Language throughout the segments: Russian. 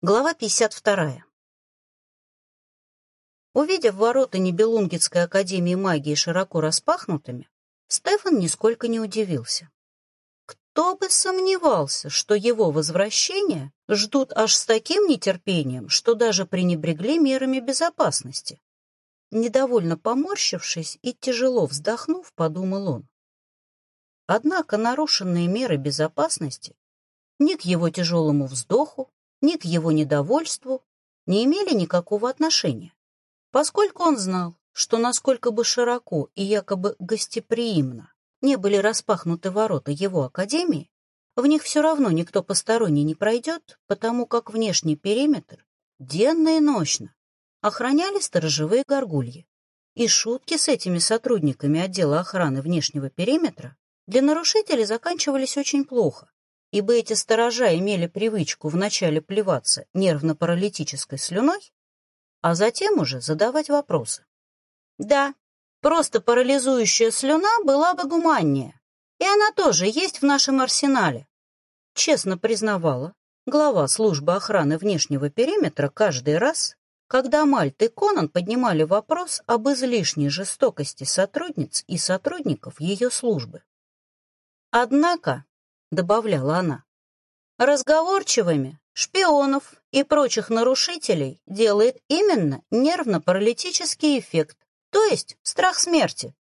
Глава 52. Увидев ворота Нибелунгетской академии магии широко распахнутыми, Стефан нисколько не удивился. Кто бы сомневался, что его возвращение ждут аж с таким нетерпением, что даже пренебрегли мерами безопасности. Недовольно поморщившись и тяжело вздохнув, подумал он. Однако нарушенные меры безопасности ни к его тяжелому вздоху, ни к его недовольству не имели никакого отношения, поскольку он знал, что насколько бы широко и якобы гостеприимно не были распахнуты ворота его академии, в них все равно никто посторонний не пройдет, потому как внешний периметр денно и ночно охраняли сторожевые горгульи. И шутки с этими сотрудниками отдела охраны внешнего периметра для нарушителей заканчивались очень плохо, ибо эти сторожа имели привычку вначале плеваться нервно-паралитической слюной, а затем уже задавать вопросы. Да, просто парализующая слюна была бы гуманнее, и она тоже есть в нашем арсенале. Честно признавала глава службы охраны внешнего периметра каждый раз, когда Мальт и Конан поднимали вопрос об излишней жестокости сотрудниц и сотрудников ее службы. Однако — добавляла она. «Разговорчивыми шпионов и прочих нарушителей делает именно нервно-паралитический эффект, то есть страх смерти,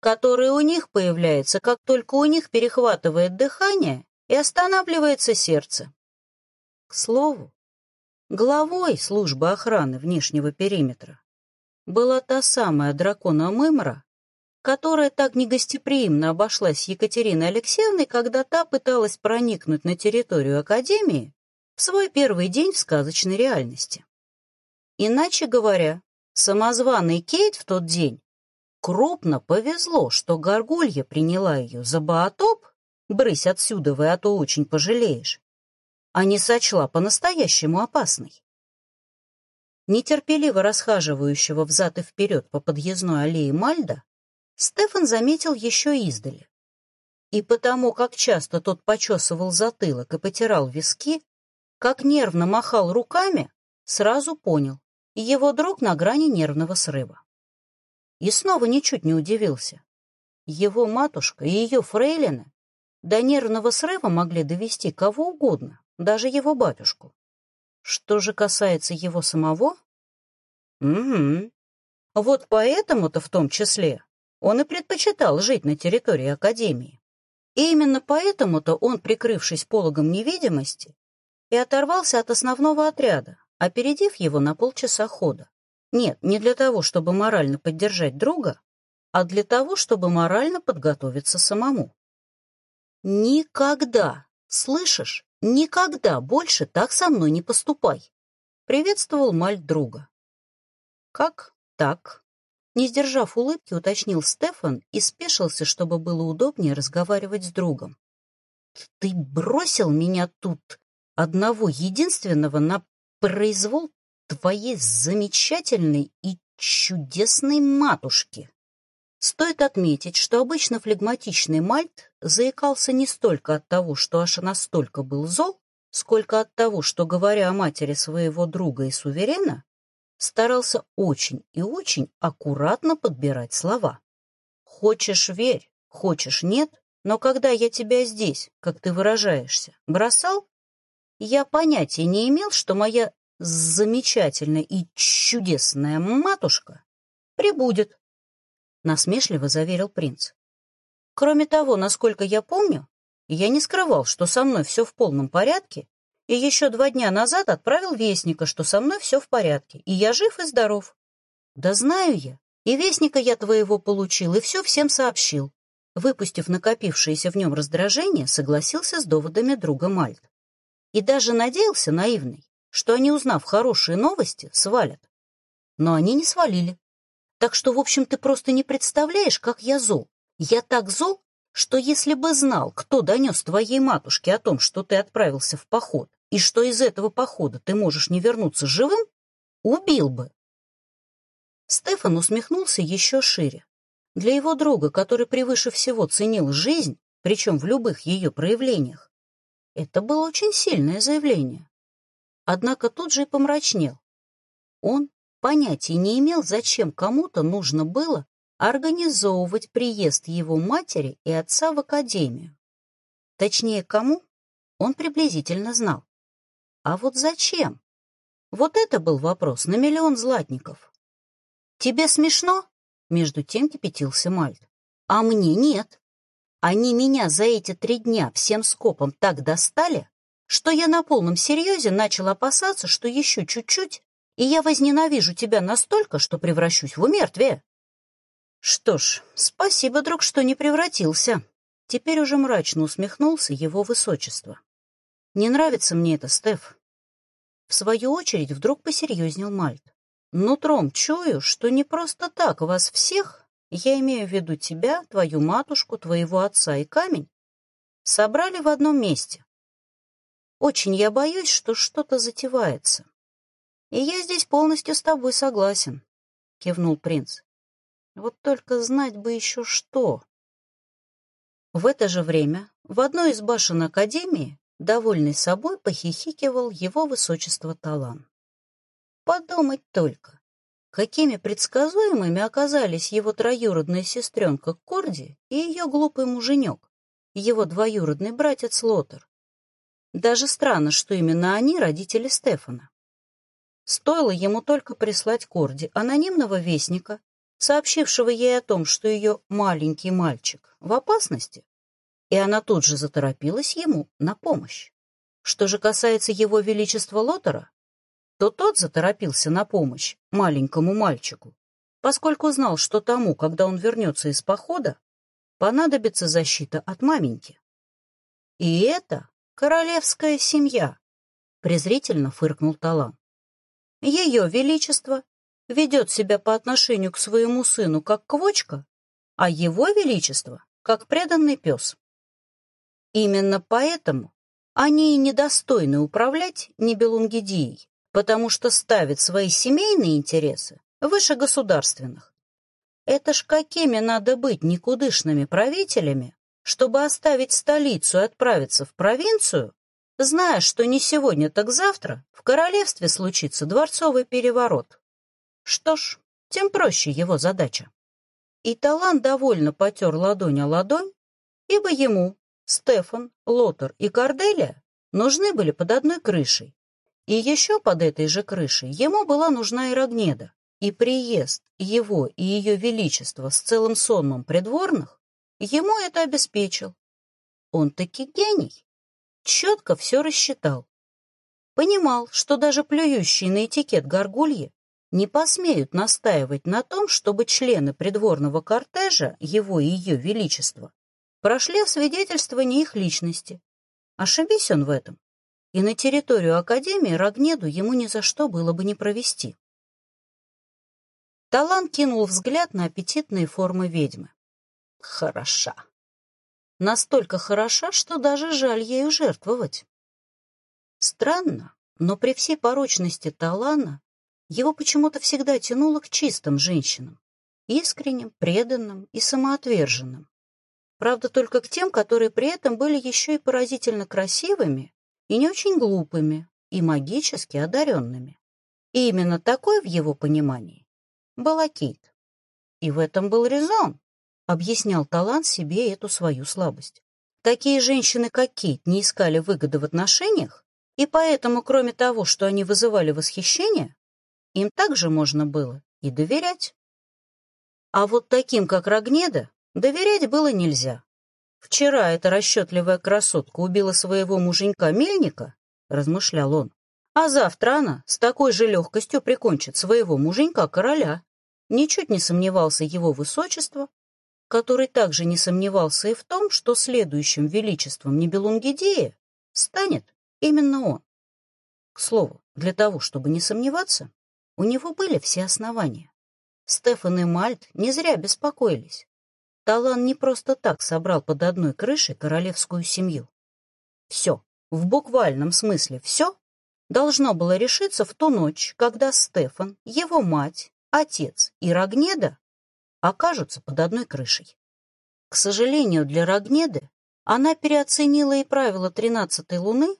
который у них появляется, как только у них перехватывает дыхание и останавливается сердце. К слову, главой службы охраны внешнего периметра была та самая дракона Мымра, которая так негостеприимно обошлась с Екатериной Алексеевной, когда та пыталась проникнуть на территорию Академии в свой первый день в сказочной реальности. Иначе говоря, самозваный Кейт в тот день крупно повезло, что Горгулья приняла ее за Баатоп, брысь отсюда вы, а то очень пожалеешь, а не сочла по-настоящему опасной. Нетерпеливо расхаживающего взад и вперед по подъездной аллее Мальда Стефан заметил еще издали. И потому, как часто тот почесывал затылок и потирал виски, как нервно махал руками, сразу понял, его друг на грани нервного срыва. И снова ничуть не удивился. Его матушка и ее фрейлины до нервного срыва могли довести кого угодно, даже его батюшку. Что же касается его самого? Угу. Вот поэтому-то в том числе он и предпочитал жить на территории Академии. И именно поэтому-то он, прикрывшись пологом невидимости, и оторвался от основного отряда, опередив его на полчаса хода. Нет, не для того, чтобы морально поддержать друга, а для того, чтобы морально подготовиться самому. «Никогда, слышишь, никогда больше так со мной не поступай!» — приветствовал Мальт друга. «Как так?» Не сдержав улыбки, уточнил Стефан и спешился, чтобы было удобнее разговаривать с другом. «Ты бросил меня тут, одного единственного, на произвол твоей замечательной и чудесной матушки!» Стоит отметить, что обычно флегматичный Мальт заикался не столько от того, что аж настолько был зол, сколько от того, что, говоря о матери своего друга и суверена, старался очень и очень аккуратно подбирать слова. «Хочешь — верь, хочешь — нет, но когда я тебя здесь, как ты выражаешься, бросал, я понятия не имел, что моя замечательная и чудесная матушка прибудет», — насмешливо заверил принц. «Кроме того, насколько я помню, я не скрывал, что со мной все в полном порядке и еще два дня назад отправил вестника, что со мной все в порядке, и я жив и здоров. Да знаю я. И вестника я твоего получил, и все всем сообщил. Выпустив накопившееся в нем раздражение, согласился с доводами друга Мальт. И даже надеялся, наивный, что они, узнав хорошие новости, свалят. Но они не свалили. Так что, в общем, ты просто не представляешь, как я зол. Я так зол, что если бы знал, кто донес твоей матушке о том, что ты отправился в поход, и что из этого похода ты можешь не вернуться живым, убил бы. Стефан усмехнулся еще шире. Для его друга, который превыше всего ценил жизнь, причем в любых ее проявлениях, это было очень сильное заявление. однако тут же и помрачнел. Он понятия не имел, зачем кому-то нужно было организовывать приезд его матери и отца в академию. Точнее, кому, он приблизительно знал. А вот зачем? Вот это был вопрос на миллион златников. «Тебе смешно?» — между тем кипятился Мальт. «А мне нет. Они меня за эти три дня всем скопом так достали, что я на полном серьезе начал опасаться, что еще чуть-чуть, и я возненавижу тебя настолько, что превращусь в умертвие. Что ж, спасибо, друг, что не превратился. Теперь уже мрачно усмехнулся его высочество. Не нравится мне это, Стеф. В свою очередь вдруг посерьезнел Мальт. Нутром чую, что не просто так вас всех, я имею в виду тебя, твою матушку, твоего отца и камень, собрали в одном месте. Очень я боюсь, что что-то затевается. И я здесь полностью с тобой согласен, — кивнул принц. Вот только знать бы еще что. В это же время в одной из башен Академии, довольный собой, похихикивал его высочество Талан. Подумать только, какими предсказуемыми оказались его троюродная сестренка Корди и ее глупый муженек, его двоюродный братец Лотер. Даже странно, что именно они родители Стефана. Стоило ему только прислать Корди анонимного вестника, сообщившего ей о том, что ее маленький мальчик в опасности, и она тут же заторопилась ему на помощь. Что же касается его величества Лотера, то тот заторопился на помощь маленькому мальчику, поскольку знал, что тому, когда он вернется из похода, понадобится защита от маменьки. И это королевская семья, презрительно фыркнул Талан. Ее величество ведет себя по отношению к своему сыну как квочка, а его величество как преданный пес. Именно поэтому они и недостойны управлять Нибелунгидией, потому что ставят свои семейные интересы выше государственных. Это ж какими надо быть никудышными правителями, чтобы оставить столицу и отправиться в провинцию, зная, что не сегодня, так завтра в королевстве случится дворцовый переворот. Что ж, тем проще его задача. И Талан довольно потер ладонь о ладонь, ибо ему, Стефан, Лотер и Корделия нужны были под одной крышей. И еще под этой же крышей ему была нужна и Рогнеда, и приезд его и ее величества с целым сонмом придворных ему это обеспечил. Он таки гений, четко все рассчитал. Понимал, что даже плюющие на этикет горгульи не посмеют настаивать на том, чтобы члены придворного кортежа, его и ее величества, прошли в свидетельствование их личности. Ошибись он в этом, и на территорию Академии Рогнеду ему ни за что было бы не провести. Талан кинул взгляд на аппетитные формы ведьмы. Хороша. Настолько хороша, что даже жаль ею жертвовать. Странно, но при всей порочности Талана его почему-то всегда тянуло к чистым женщинам, искренним, преданным и самоотверженным. Правда, только к тем, которые при этом были еще и поразительно красивыми и не очень глупыми, и магически одаренными. И именно такой в его понимании была Кейт. И в этом был резон, объяснял талант себе эту свою слабость. Такие женщины, как Кейт, не искали выгоды в отношениях, и поэтому, кроме того, что они вызывали восхищение, им также можно было и доверять. А вот таким, как Рогнеда, доверять было нельзя. Вчера эта расчетливая красотка убила своего муженька Мельника, размышлял он, а завтра она с такой же легкостью прикончит своего муженька-короля. Ничуть не сомневался его высочество, который также не сомневался и в том, что следующим величеством Нибелунгидея станет именно он. К слову, для того, чтобы не сомневаться, у него были все основания. Стефан и Мальт не зря беспокоились. Талан не просто так собрал под одной крышей королевскую семью. Все, в буквальном смысле все, должно было решиться в ту ночь, когда Стефан, его мать, отец и Рогнеда окажутся под одной крышей. К сожалению для Рогнеды, она переоценила и правила тринадцатой луны,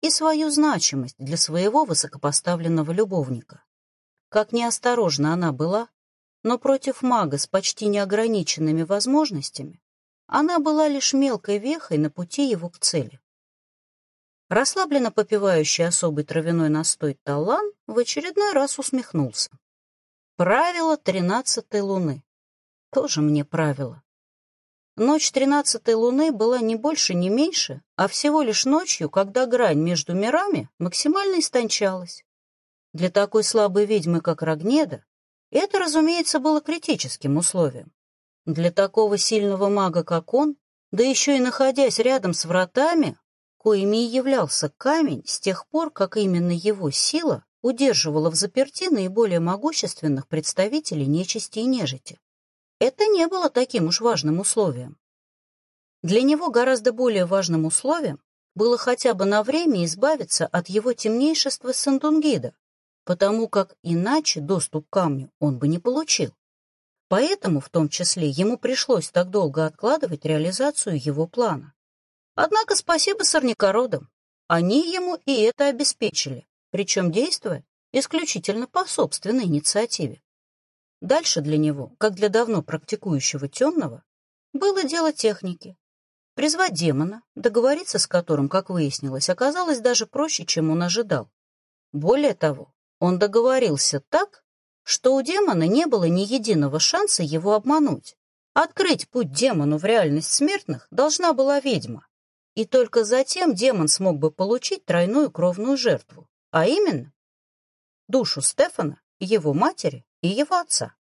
и свою значимость для своего высокопоставленного любовника. Как неосторожна она была, но против мага с почти неограниченными возможностями она была лишь мелкой вехой на пути его к цели. Расслабленно попивающий особый травяной настой Талан в очередной раз усмехнулся. Правило тринадцатой луны. Тоже мне правило. Ночь тринадцатой луны была не больше, не меньше, а всего лишь ночью, когда грань между мирами максимально истончалась. Для такой слабой ведьмы, как Рогнеда, это, разумеется, было критическим условием. Для такого сильного мага, как он, да еще и находясь рядом с вратами, коими и являлся камень с тех пор, как именно его сила удерживала в заперти наиболее могущественных представителей нечисти и нежити. Это не было таким уж важным условием. Для него гораздо более важным условием было хотя бы на время избавиться от его темнейшества Сандунгида, потому как иначе доступ к камню он бы не получил. Поэтому, в том числе, ему пришлось так долго откладывать реализацию его плана. Однако спасибо сорнякородам. Они ему и это обеспечили, причем действуя исключительно по собственной инициативе. Дальше для него, как для давно практикующего темного, было дело техники. Призвать демона, договориться с которым, как выяснилось, оказалось даже проще, чем он ожидал. Более того, он договорился так, что у демона не было ни единого шанса его обмануть. Открыть путь демону в реальность смертных должна была ведьма и только затем демон смог бы получить тройную кровную жертву, а именно душу Стефана, его матери и его отца.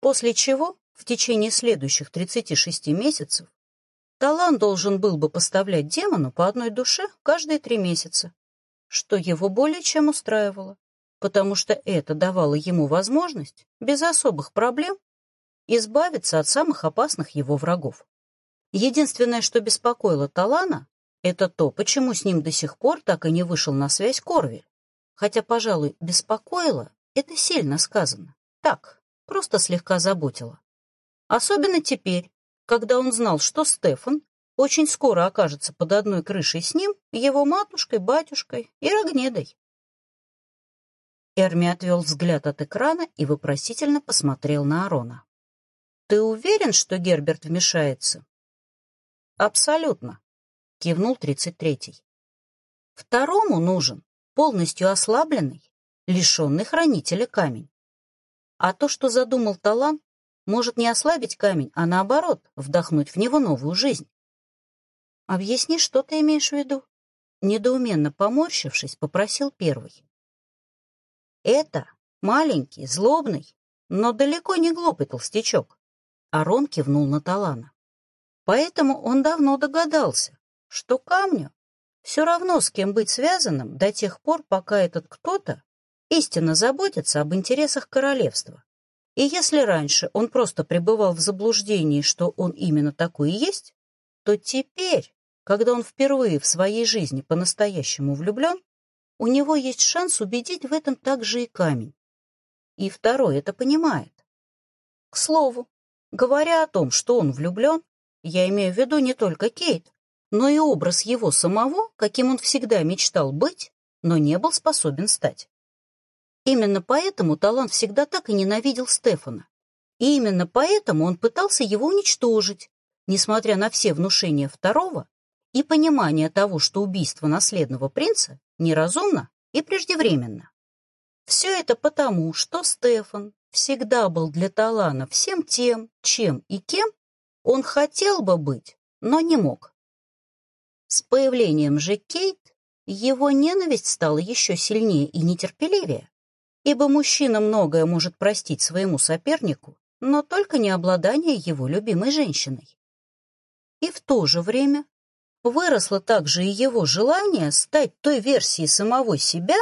После чего в течение следующих 36 месяцев Талан должен был бы поставлять демону по одной душе каждые три месяца, что его более чем устраивало, потому что это давало ему возможность без особых проблем избавиться от самых опасных его врагов. Единственное, что беспокоило Талана, это то, почему с ним до сих пор так и не вышел на связь Корвель. Хотя, пожалуй, беспокоило — это сильно сказано. Так, просто слегка заботило. Особенно теперь, когда он знал, что Стефан очень скоро окажется под одной крышей с ним, его матушкой, батюшкой и Рогнедой. Эрми отвел взгляд от экрана и вопросительно посмотрел на Арона. «Ты уверен, что Герберт вмешается?» «Абсолютно», — кивнул тридцать третий. «Второму нужен полностью ослабленный, лишенный хранителя камень. А то, что задумал Талан, может не ослабить камень, а наоборот, вдохнуть в него новую жизнь. Объясни, что ты имеешь в виду?» Недоуменно поморщившись, попросил первый. «Это маленький, злобный, но далеко не глупый толстячок. Арон кивнул на Талана. Поэтому он давно догадался, что камню все равно с кем быть связанным до тех пор, пока этот кто-то истинно заботится об интересах королевства. И если раньше он просто пребывал в заблуждении, что он именно такой и есть, то теперь, когда он впервые в своей жизни по-настоящему влюблен, у него есть шанс убедить в этом также и камень. И второй это понимает. К слову, говоря о том, что он влюблен, я имею в виду не только Кейт, но и образ его самого, каким он всегда мечтал быть, но не был способен стать. Именно поэтому Талант всегда так и ненавидел Стефана. И именно поэтому он пытался его уничтожить, несмотря на все внушения второго и понимание того, что убийство наследного принца неразумно и преждевременно. Все это потому, что Стефан всегда был для Талана всем тем, чем и кем, он хотел бы быть, но не мог. С появлением же Кейт его ненависть стала еще сильнее и нетерпеливее, ибо мужчина многое может простить своему сопернику, но только не обладание его любимой женщиной. И в то же время выросло также и его желание стать той версией самого себя,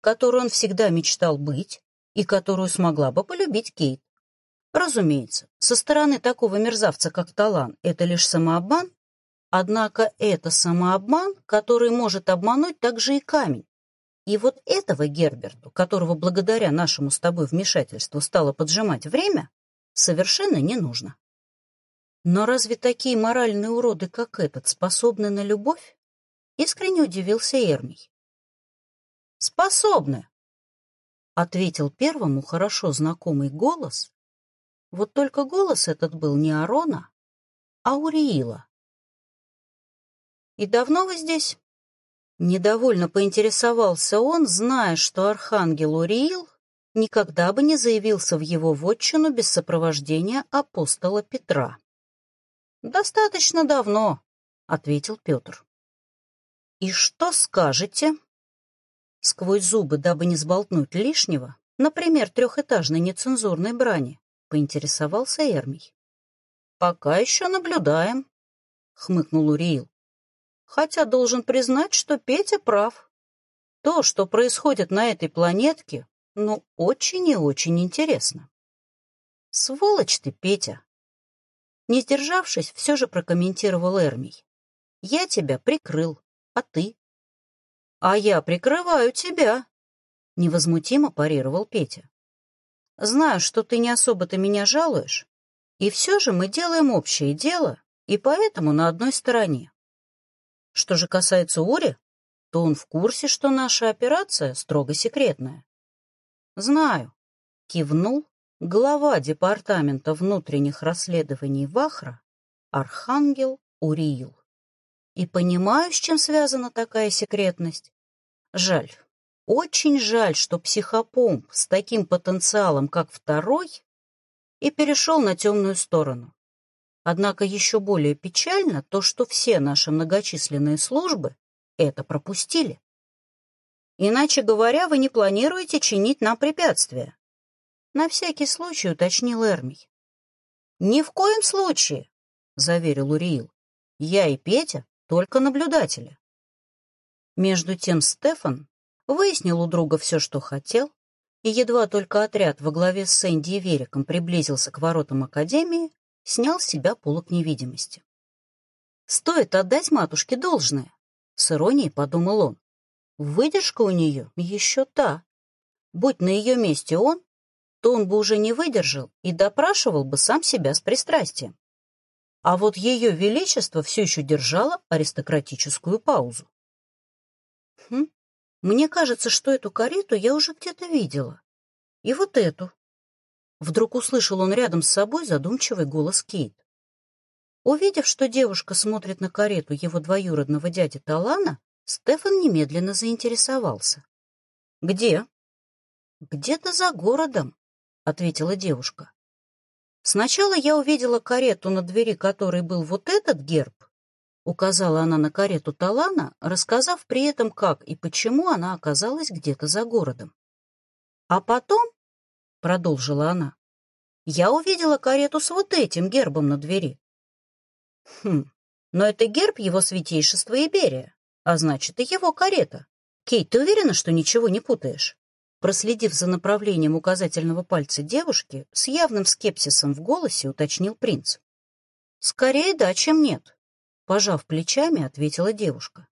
которую он всегда мечтал быть и которую смогла бы полюбить Кейт. Разумеется, со стороны такого мерзавца, как Талан, это лишь самообман, однако это самообман, который может обмануть также и камень. И вот этого Герберту, которого благодаря нашему с тобой вмешательству стало поджимать время, совершенно не нужно. Но разве такие моральные уроды, как этот, способны на любовь? Искренне удивился Эрмий. «Способны», — ответил первому хорошо знакомый голос. Вот только голос этот был не Арона, а Уриила. «И давно вы здесь?» Недовольно поинтересовался он, зная, что архангел Уриил никогда бы не заявился в его вотчину без сопровождения апостола Петра. «Достаточно давно», — ответил Петр. «И что скажете?» Сквозь зубы, дабы не сболтнуть лишнего, например, трехэтажной нецензурной брани, поинтересовался Эрмий. «Пока еще наблюдаем», — хмыкнул Уриил. «Хотя должен признать, что Петя прав. То, что происходит на этой планетке, ну, очень и очень интересно». «Сволочь ты, Петя!» Не сдержавшись, все же прокомментировал Эрмий. «Я тебя прикрыл, а ты?» «А я прикрываю тебя», — невозмутимо парировал Петя. «Знаю, что ты не особо-то меня жалуешь, и все же мы делаем общее дело, и поэтому на одной стороне. Что же касается Ури, то он в курсе, что наша операция строго секретная. Знаю, кивнул глава департамента внутренних расследований Вахра Архангел Уриил. И понимаю, с чем связана такая секретность. Жаль, очень жаль, что психопомп с таким потенциалом, как второй, и перешел на темную сторону. Однако еще более печально то, что все наши многочисленные службы это пропустили. Иначе говоря, вы не планируете чинить нам препятствия. На всякий случай уточнил Эрмий. Ни в коем случае, заверил Уриил. Я и Петя только наблюдатели. Между тем Стефан выяснил у друга все, что хотел, и едва только отряд во главе с Сэнди и Вериком приблизился к воротам Академии, снял с себя полок невидимости. «Стоит отдать матушке должное», — с иронией подумал он. «Выдержка у нее еще та. Будь на ее месте он, то он бы уже не выдержал и допрашивал бы сам себя с пристрастием. А вот ее величество все еще держало аристократическую паузу. Хм, мне кажется, что эту карету я уже где-то видела. И вот эту. Вдруг услышал он рядом с собой задумчивый голос Кейт. Увидев, что девушка смотрит на карету его двоюродного дяди Талана, Стефан немедленно заинтересовался. «Где?» «Где-то за городом», — ответила девушка. Сначала я увидела карету, на двери которой был вот этот герб, указала она на карету Талана, рассказав при этом, как и почему она оказалась где-то за городом. А потом, продолжила она, я увидела карету с вот этим гербом на двери. Хм, но это герб его святейшества Иберия, а значит, и его карета. Кейт, ты уверена, что ничего не путаешь? Проследив за направлением указательного пальца девушки, с явным скепсисом в голосе уточнил принц. «Скорее да, чем нет», — пожав плечами, ответила девушка.